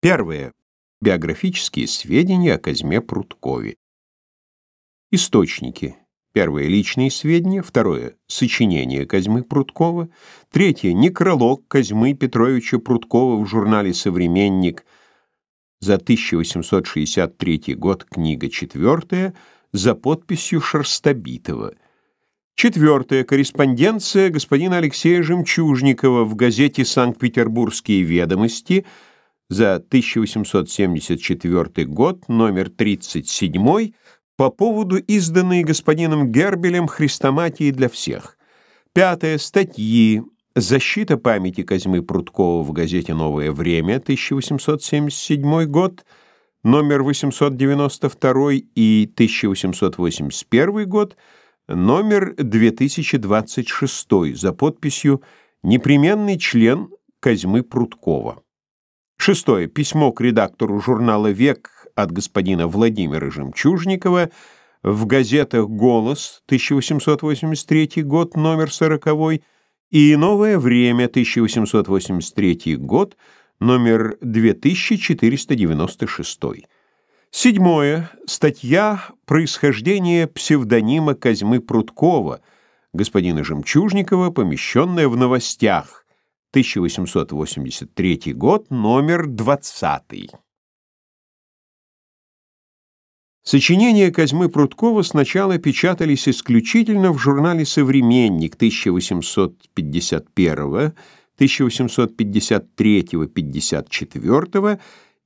Первое. Биографические сведения о Козьме Прудкове. Источники. Первое — личные сведения. Второе — сочинение Козьмы Прудкова. Третье — некролог Козьмы Петровича Прудкова в журнале «Современник» за 1863 год, книга четвертая, за подписью Шерстобитова. Четвертое. Корреспонденция господина Алексея Жемчужникова в газете «Санкт-Петербургские ведомости» за 1874 год, номер 37, по поводу изданной господином Гербелем хрестоматии для всех. Пятое. Статьи. Защита памяти Козьмы Прудкова в газете «Новое время», 1877 год, номер 892 и 1881 год, номер 2026 за подписью «Непременный член Козьмы Прудкова». Шестое. Письмо к редактору журнала «Век» от господина Владимира Жемчужникова в газетах «Голос» 1883 год, номер 40 и «Новое время» 1883 год, номер 2496. Седьмое. Статья «Происхождение псевдонима Козьмы Прудкова» господина Жемчужникова, помещенная в новостях 1883 год, номер 20. Сочинения Козьмы Прудкова сначала печатались исключительно в журнале «Современник» 1851, 1853-54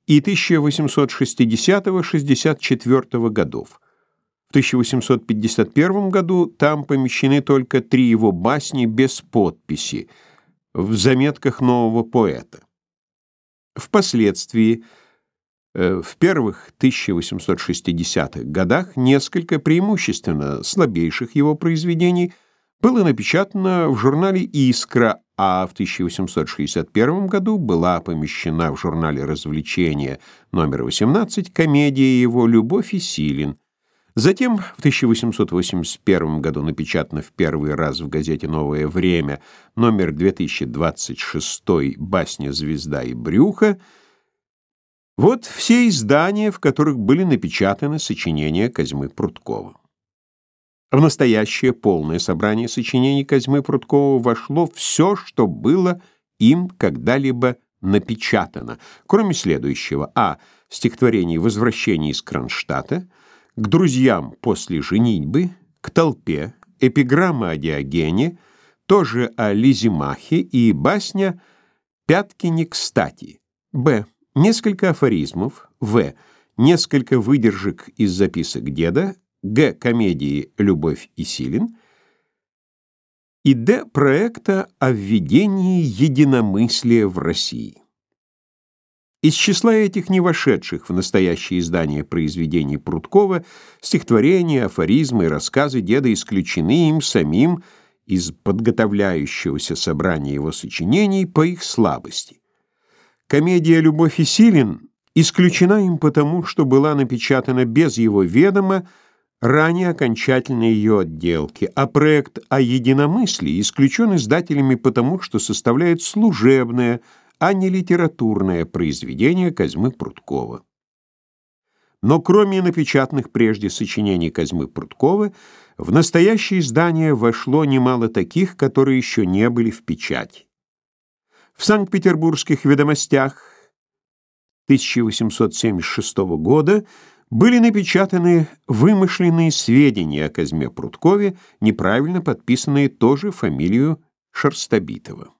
и 1860-64 годов. В 1851 году там помещены только три его басни без подписи – в заметках нового поэта. Впоследствии, э, в первых 1860-х годах, несколько преимущественно слабейших его произведений было напечатано в журнале «Искра», а в 1861 году была помещена в журнале «Развлечения» номер 18 комедия его «Любовь и Силин», Затем в 1881 году напечатано в первый раз в газете «Новое время» номер 2026 «Басня «Звезда и брюхо». Вот все издания, в которых были напечатаны сочинения Козьмы Прудкова. В настоящее полное собрание сочинений Козьмы Прудкова вошло все, что было им когда-либо напечатано, кроме следующего. А. Стихотворений «Возвращение из Кронштадта», к друзьям после женитьбы, к толпе, эпиграмма о Диогене, тоже о Лизимахе и басня «Пятки не кстати». Б. Несколько афоризмов. В. Несколько выдержек из записок деда. Г. Комедии «Любовь и Силин». И Д. Проекта о введении единомыслия в России. Из числа этих не вошедших в настоящее издание произведений Прудкова стихотворения, афоризмы и рассказы деда исключены им самим из подготовляющегося собрания его сочинений по их слабости. Комедия «Любовь и Силин» исключена им потому, что была напечатана без его ведома ранее окончательной ее отделки, а проект о единомыслии исключен издателями потому, что составляет служебное, а не литературное произведение Козьмы Прудкова. Но кроме напечатанных прежде сочинений Козьмы Прудкова, в настоящее издание вошло немало таких, которые еще не были в печати. В Санкт-Петербургских ведомостях 1876 года были напечатаны вымышленные сведения о Козьме Прудкове, неправильно подписанные тоже фамилию Шерстобитова.